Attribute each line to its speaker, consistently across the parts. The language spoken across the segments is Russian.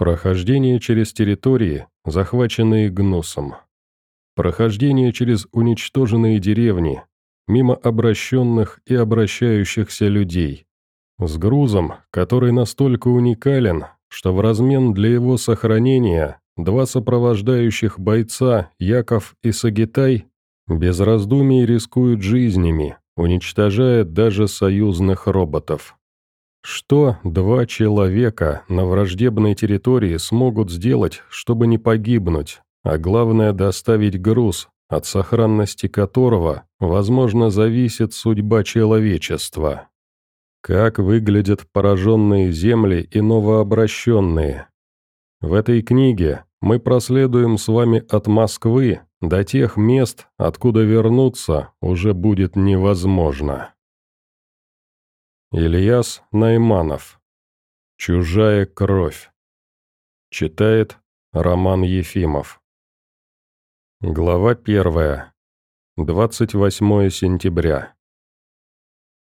Speaker 1: Прохождение через территории, захваченные гнусом. Прохождение через уничтоженные деревни, мимо обращенных и обращающихся людей. С грузом, который настолько уникален, что в размен для его сохранения два сопровождающих бойца, Яков и Сагитай, без раздумий рискуют жизнями, уничтожая даже союзных роботов. Что два человека на враждебной территории смогут сделать, чтобы не погибнуть, а главное доставить груз, от сохранности которого, возможно, зависит судьба человечества? Как выглядят пораженные земли и новообращенные? В этой книге мы проследуем с вами от Москвы до тех мест, откуда вернуться уже будет невозможно. Ильяс Найманов. «Чужая кровь». Читает Роман Ефимов. Глава первая. 28 сентября.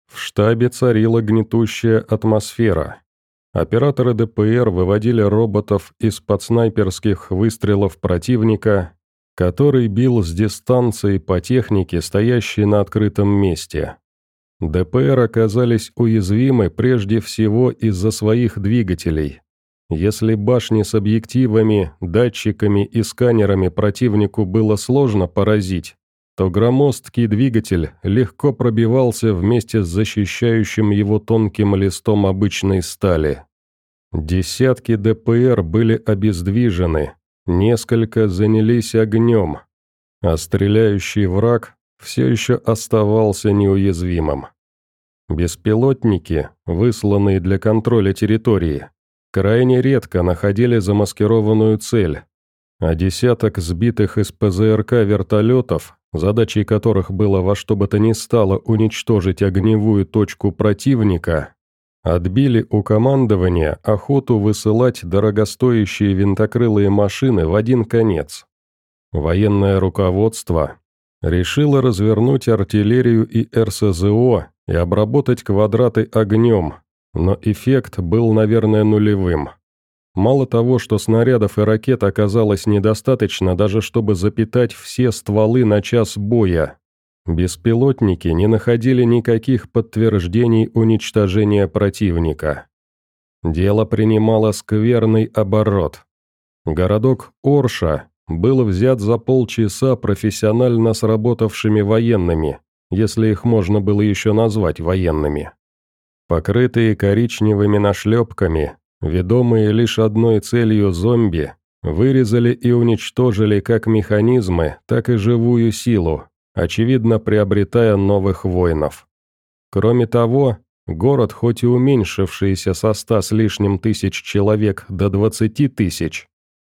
Speaker 1: В штабе царила гнетущая атмосфера. Операторы ДПР выводили роботов из-под снайперских выстрелов противника, который бил с дистанции по технике, стоящей на открытом месте. ДПР оказались уязвимы прежде всего из-за своих двигателей. Если башни с объективами, датчиками и сканерами противнику было сложно поразить, то громоздкий двигатель легко пробивался вместе с защищающим его тонким листом обычной стали. Десятки ДПР были обездвижены, несколько занялись огнем, а стреляющий враг все еще оставался неуязвимым. Беспилотники, высланные для контроля территории, крайне редко находили замаскированную цель, а десяток сбитых из ПЗРК вертолетов, задачей которых было во что бы то ни стало уничтожить огневую точку противника, отбили у командования охоту высылать дорогостоящие винтокрылые машины в один конец. Военное руководство решила развернуть артиллерию и РСЗО и обработать квадраты огнем, но эффект был, наверное, нулевым. Мало того, что снарядов и ракет оказалось недостаточно даже чтобы запитать все стволы на час боя. Беспилотники не находили никаких подтверждений уничтожения противника. Дело принимало скверный оборот. Городок Орша был взят за полчаса профессионально сработавшими военными, если их можно было еще назвать военными. Покрытые коричневыми нашлепками, ведомые лишь одной целью зомби, вырезали и уничтожили как механизмы, так и живую силу, очевидно приобретая новых воинов. Кроме того, город, хоть и уменьшившийся со ста с лишним тысяч человек до двадцати тысяч,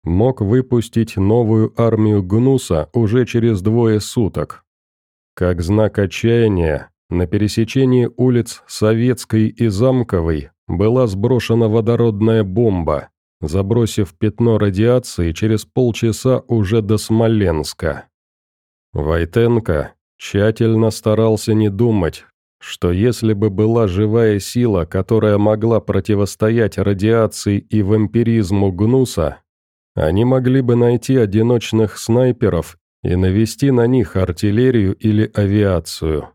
Speaker 1: мог выпустить новую армию Гнуса уже через двое суток. Как знак отчаяния, на пересечении улиц Советской и Замковой была сброшена водородная бомба, забросив пятно радиации через полчаса уже до Смоленска. Войтенко тщательно старался не думать, что если бы была живая сила, которая могла противостоять радиации и вампиризму Гнуса, они могли бы найти одиночных снайперов и навести на них артиллерию или авиацию.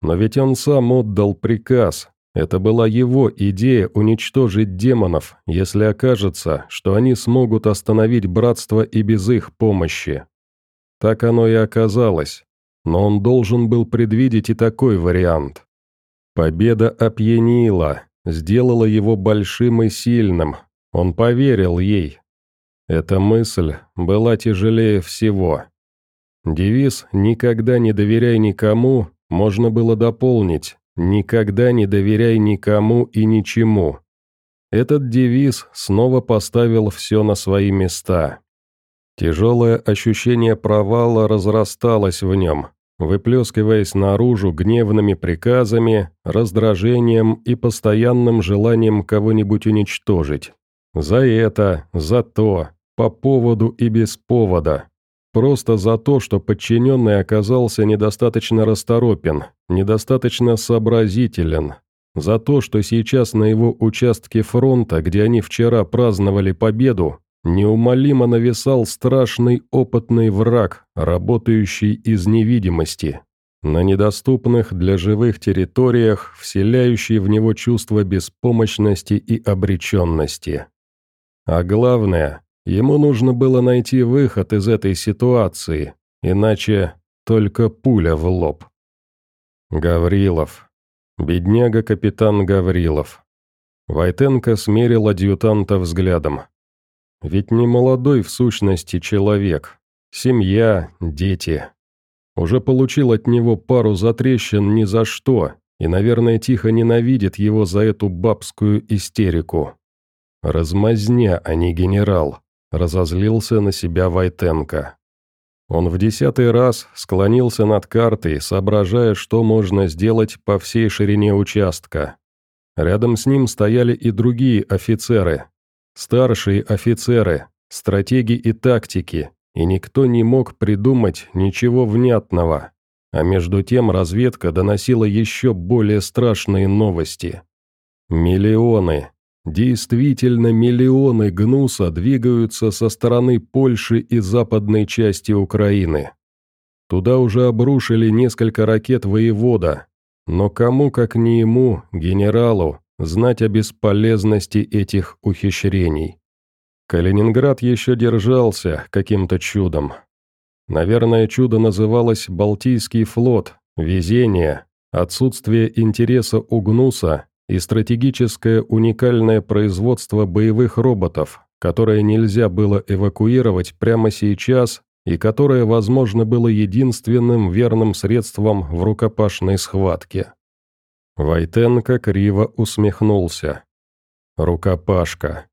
Speaker 1: Но ведь он сам отдал приказ. Это была его идея уничтожить демонов, если окажется, что они смогут остановить братство и без их помощи. Так оно и оказалось. Но он должен был предвидеть и такой вариант. Победа опьянила, сделала его большим и сильным. Он поверил ей, эта мысль была тяжелее всего. Девиз «Никогда не доверяй никому» можно было дополнить «Никогда не доверяй никому и ничему». Этот девиз снова поставил все на свои места. Тяжелое ощущение провала разрасталось в нем, выплескиваясь наружу гневными приказами, раздражением и постоянным желанием кого-нибудь уничтожить. За это, за то, по поводу и без повода. Просто за то, что подчиненный оказался недостаточно расторопен, недостаточно сообразителен, за то, что сейчас на его участке фронта, где они вчера праздновали победу, неумолимо нависал страшный опытный враг, работающий из невидимости, на недоступных для живых территориях, вселяющий в него чувство беспомощности и обреченности. А главное, ему нужно было найти выход из этой ситуации, иначе только пуля в лоб. Гаврилов. Бедняга-капитан Гаврилов. Войтенко смерил адъютанта взглядом. Ведь не молодой в сущности человек. Семья, дети. Уже получил от него пару затрещин ни за что, и, наверное, тихо ненавидит его за эту бабскую истерику. Размазня, а не генерал, разозлился на себя Войтенко. Он в десятый раз склонился над картой, соображая, что можно сделать по всей ширине участка. Рядом с ним стояли и другие офицеры. Старшие офицеры, стратеги и тактики, и никто не мог придумать ничего внятного. А между тем разведка доносила еще более страшные новости. Миллионы, действительно миллионы гнуса двигаются со стороны Польши и западной части Украины. Туда уже обрушили несколько ракет воевода, но кому, как не ему, генералу, знать о бесполезности этих ухищрений. Калининград еще держался каким-то чудом. Наверное, чудо называлось «Балтийский флот», «Везение», «Отсутствие интереса у Гнуса» и стратегическое уникальное производство боевых роботов, которое нельзя было эвакуировать прямо сейчас и которое, возможно, было единственным верным средством в рукопашной схватке. Войтенко криво усмехнулся. Рукопашка.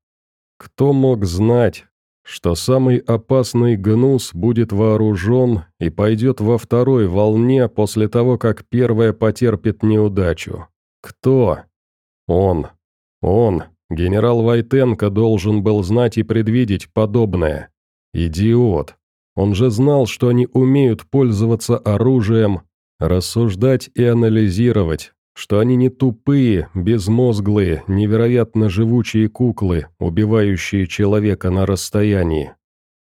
Speaker 1: Кто мог знать, что самый опасный гнус будет вооружен и пойдет во второй волне после того, как первая потерпит неудачу? Кто? Он. Он, генерал Войтенко, должен был знать и предвидеть подобное. Идиот. Он же знал, что они умеют пользоваться оружием, рассуждать и анализировать, что они не тупые, безмозглые, невероятно живучие куклы, убивающие человека на расстоянии.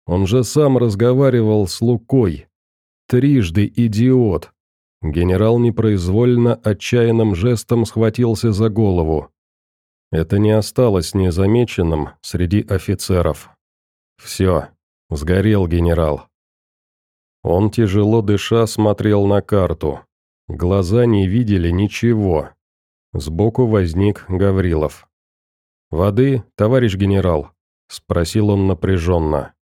Speaker 1: Он же сам разговаривал с Лукой. Трижды идиот. Генерал непроизвольно отчаянным жестом схватился за голову. Это не осталось незамеченным среди офицеров. Все, сгорел генерал. Он тяжело дыша смотрел на карту. Глаза не видели ничего. Сбоку возник Гаврилов. «Воды, товарищ генерал?» – спросил он напряженно.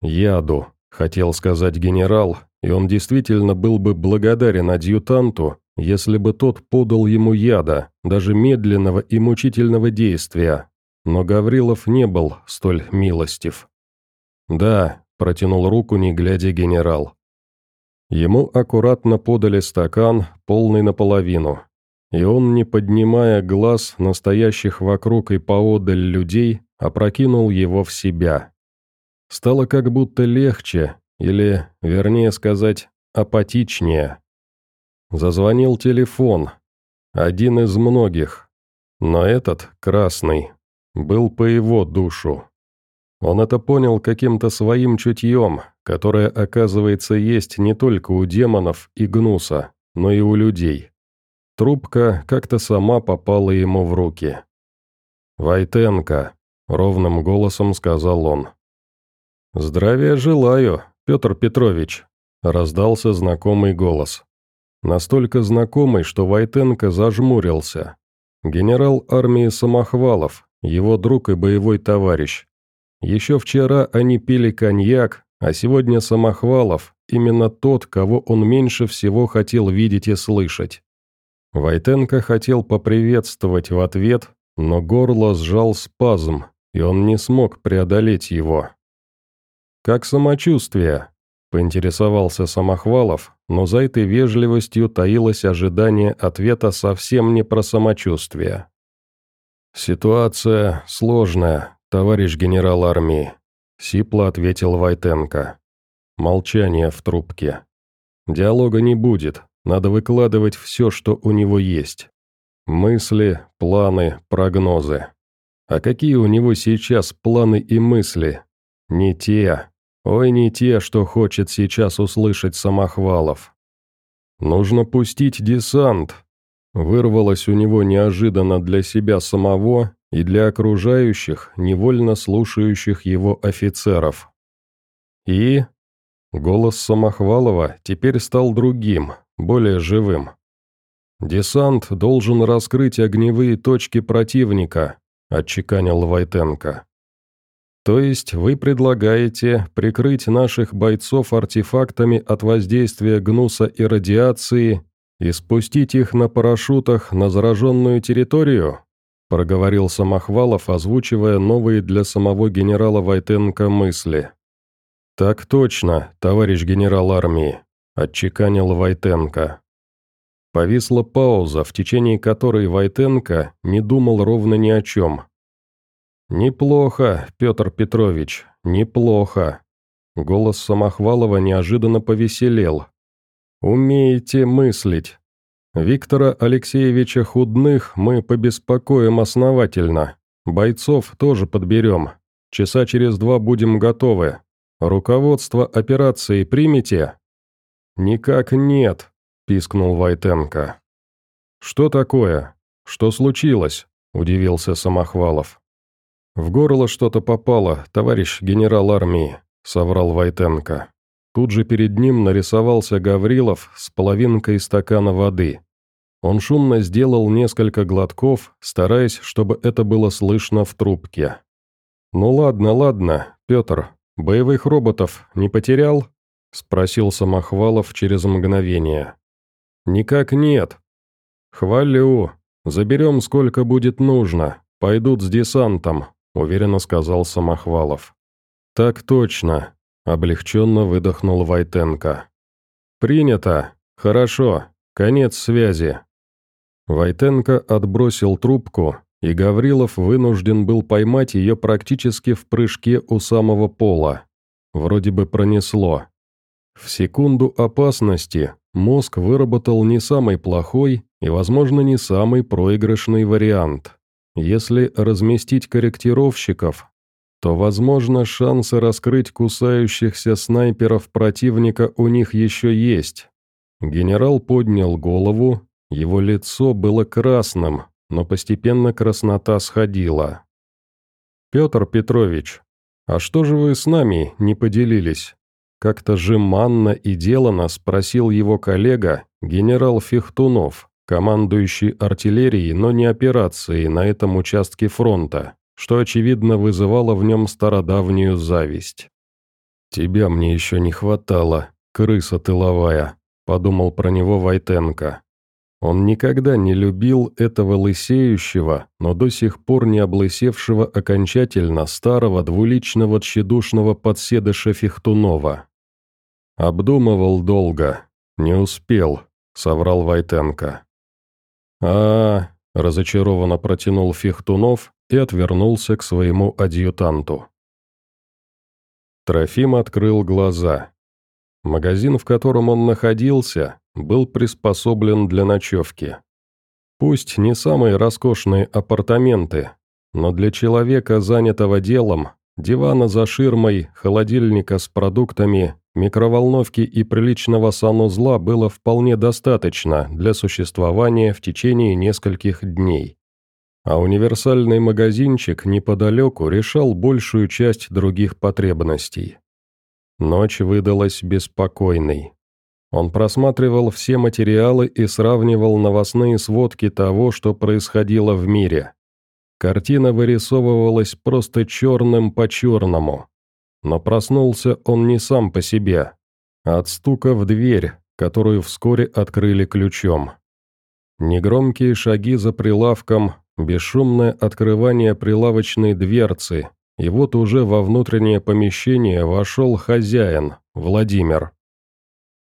Speaker 1: «Яду», – хотел сказать генерал, и он действительно был бы благодарен адъютанту, если бы тот подал ему яда, даже медленного и мучительного действия. Но Гаврилов не был столь милостив. «Да», – протянул руку, не глядя генерал. Ему аккуратно подали стакан, полный наполовину, и он, не поднимая глаз настоящих вокруг и поодаль людей, опрокинул его в себя. Стало как будто легче, или, вернее сказать, апатичнее. Зазвонил телефон, один из многих, но этот, красный, был по его душу. Он это понял каким-то своим чутьем, которое, оказывается, есть не только у демонов и гнуса, но и у людей. Трубка как-то сама попала ему в руки. «Войтенко», — ровным голосом сказал он. «Здравия желаю, Петр Петрович», — раздался знакомый голос. Настолько знакомый, что Войтенко зажмурился. Генерал армии Самохвалов, его друг и боевой товарищ, еще вчера они пили коньяк, а сегодня Самохвалов – именно тот, кого он меньше всего хотел видеть и слышать. Войтенко хотел поприветствовать в ответ, но горло сжал спазм, и он не смог преодолеть его. «Как самочувствие?» – поинтересовался Самохвалов, но за этой вежливостью таилось ожидание ответа совсем не про самочувствие. «Ситуация сложная», «Товарищ генерал армии», — сипло ответил Войтенко. Молчание в трубке. «Диалога не будет, надо выкладывать все, что у него есть». Мысли, планы, прогнозы. А какие у него сейчас планы и мысли? Не те. Ой, не те, что хочет сейчас услышать Самохвалов. Нужно пустить десант. Вырвалось у него неожиданно для себя самого и для окружающих, невольно слушающих его офицеров. И... Голос Самохвалова теперь стал другим, более живым. «Десант должен раскрыть огневые точки противника», – отчеканил Войтенко. «То есть вы предлагаете прикрыть наших бойцов артефактами от воздействия гнуса и радиации и спустить их на парашютах на зараженную территорию?» – проговорил Самохвалов, озвучивая новые для самого генерала Войтенко мысли. «Так точно, товарищ генерал армии», – отчеканил Войтенко. Повисла пауза, в течение которой Войтенко не думал ровно ни о чем. «Неплохо, Петр Петрович, неплохо». Голос Самохвалова неожиданно повеселел. «Умеете мыслить. Виктора Алексеевича Худных мы побеспокоим основательно. Бойцов тоже подберем. Часа через два будем готовы. Руководство операции примете?» «Никак нет», – пискнул Войтенко. «Что такое? Что случилось?» – удивился Самохвалов. «В горло что-то попало, товарищ генерал армии», – соврал Войтенко. Тут же перед ним нарисовался Гаврилов с половинкой стакана воды. Он шумно сделал несколько глотков, стараясь, чтобы это было слышно в трубке. «Ну ладно, ладно, Петр, боевых роботов не потерял?» – спросил Самохвалов через мгновение. «Никак нет». «Хвалю. Заберем сколько будет нужно. Пойдут с десантом», — уверенно сказал Самохвалов. «Так точно», — облегченно выдохнул Войтенко. «Принято. Хорошо. Конец связи». Войтенко отбросил трубку, и Гаврилов вынужден был поймать ее практически в прыжке у самого пола. Вроде бы пронесло. В секунду опасности мозг выработал не самый плохой и, возможно, не самый проигрышный вариант. Если разместить корректировщиков, то, возможно, шансы раскрыть кусающихся снайперов противника у них еще есть. Генерал поднял голову, его лицо было красным, но постепенно краснота сходила. «Петр Петрович, а что же вы с нами не поделились?» Как-то жеманно и делано спросил его коллега, генерал Фехтунов, командующий артиллерией, но не операцией на этом участке фронта, что, очевидно, вызывало в нем стародавнюю зависть. «Тебя мне еще не хватало, крыса тыловая», — подумал про него Войтенко. Он никогда не любил этого лысеющего, но до сих пор не облысевшего окончательно старого двуличного тщедушного подседыша Фехтунова. «Обдумывал долго. Не успел», — соврал Войтенко. А, разочарованно протянул Фехтунов и отвернулся к своему адъютанту. Трофим открыл глаза. Магазин, в котором он находился, был приспособлен для ночевки. Пусть не самые роскошные апартаменты, но для человека, занятого делом, дивана за ширмой, холодильника с продуктами Микроволновки и приличного санузла было вполне достаточно для существования в течение нескольких дней. А универсальный магазинчик неподалеку решал большую часть других потребностей. Ночь выдалась беспокойной. Он просматривал все материалы и сравнивал новостные сводки того, что происходило в мире. Картина вырисовывалась просто черным по черному. Но проснулся он не сам по себе, а от стука в дверь, которую вскоре открыли ключом. Негромкие шаги за прилавком, бесшумное открывание прилавочной дверцы, и вот уже во внутреннее помещение вошел хозяин, Владимир.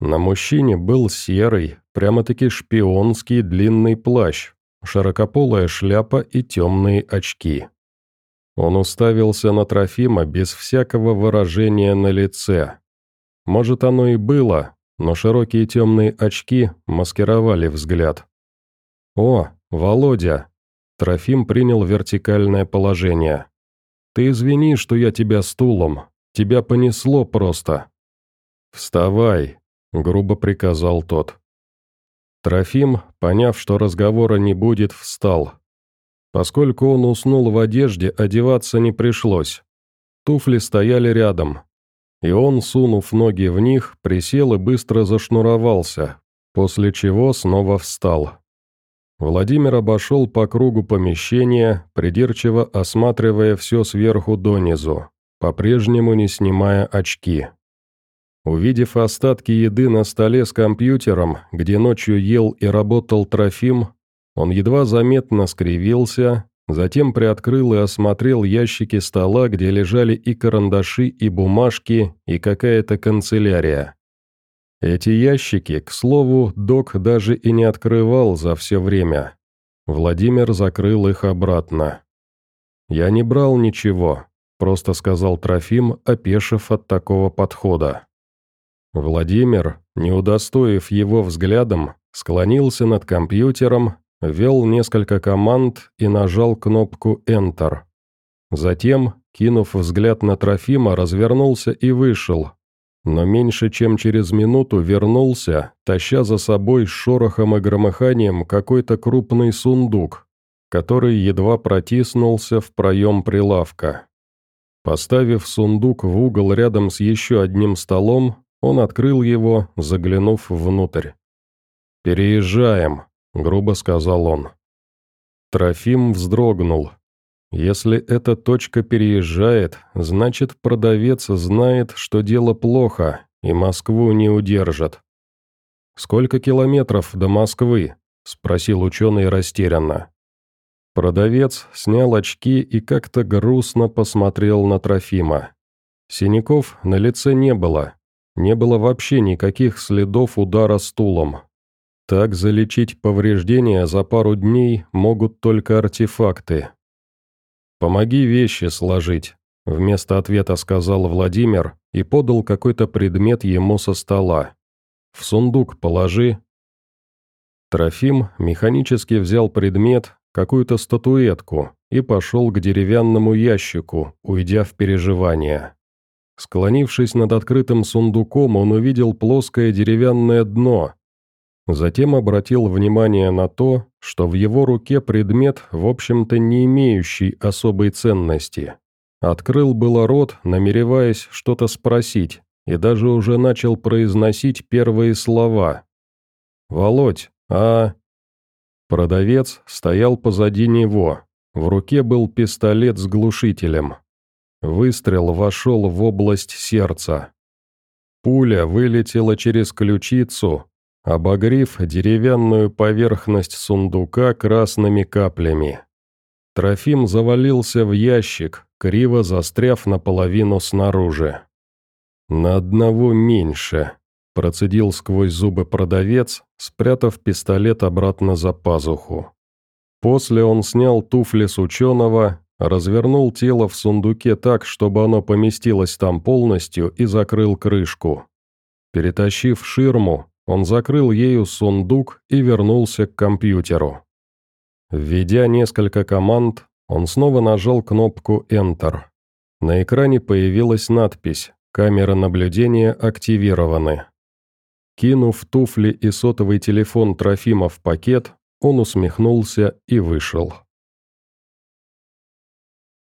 Speaker 1: На мужчине был серый, прямо-таки шпионский длинный плащ, широкополая шляпа и темные очки. Он уставился на Трофима без всякого выражения на лице. Может, оно и было, но широкие темные очки маскировали взгляд. «О, Володя!» Трофим принял вертикальное положение. «Ты извини, что я тебя стулом. Тебя понесло просто». «Вставай», — грубо приказал тот. Трофим, поняв, что разговора не будет, встал. Поскольку он уснул в одежде, одеваться не пришлось. Туфли стояли рядом. И он, сунув ноги в них, присел и быстро зашнуровался, после чего снова встал. Владимир обошел по кругу помещения, придирчиво осматривая все сверху донизу, по-прежнему не снимая очки. Увидев остатки еды на столе с компьютером, где ночью ел и работал Трофим, он едва заметно скривился, затем приоткрыл и осмотрел ящики стола, где лежали и карандаши, и бумажки, и какая-то канцелярия. Эти ящики, к слову, док даже и не открывал за все время. Владимир закрыл их обратно. «Я не брал ничего», — просто сказал Трофим, опешив от такого подхода. Владимир, не удостоив его взглядом, склонился над компьютером, ввел несколько команд и нажал кнопку «Enter». Затем, кинув взгляд на Трофима, развернулся и вышел, но меньше чем через минуту вернулся, таща за собой с шорохом и громыханием какой-то крупный сундук, который едва протиснулся в проем прилавка. Поставив сундук в угол рядом с еще одним столом, он открыл его, заглянув внутрь. «Переезжаем», — грубо сказал он. Трофим вздрогнул, если эта точка переезжает, значит продавец знает, что дело плохо, и Москву не удержат. «Сколько километров до Москвы?» – спросил ученый растерянно. Продавец снял очки и как-то грустно посмотрел на Трофима. Синяков на лице не было, не было вообще никаких следов удара стулом. Так залечить повреждения за пару дней могут только артефакты, «Помоги вещи сложить», — вместо ответа сказал Владимир и подал какой-то предмет ему со стола. «В сундук положи». Трофим механически взял предмет, какую-то статуэтку, и пошел к деревянному ящику, уйдя в переживания. Склонившись над открытым сундуком, он увидел плоское деревянное дно, Затем обратил внимание на то, что в его руке предмет, в общем-то не имеющий особой ценности. Открыл было рот, намереваясь что-то спросить, и даже уже начал произносить первые слова. «Володь, а...» Продавец стоял позади него. В руке был пистолет с глушителем. Выстрел вошел в область сердца. Пуля вылетела через ключицу, обогрев деревянную поверхность сундука красными каплями. Трофим завалился в ящик, криво застряв наполовину снаружи. «На одного меньше», – процедил сквозь зубы продавец, спрятав пистолет обратно за пазуху. После он снял туфли с ученого, развернул тело в сундуке так, чтобы оно поместилось там полностью и закрыл крышку. Перетащив ширму, он закрыл ею сундук и вернулся к компьютеру. Введя несколько команд, он снова нажал кнопку Enter. На экране появилась надпись «Камеры наблюдения активированы». Кинув туфли и сотовый телефон Трофима в пакет, он усмехнулся и вышел.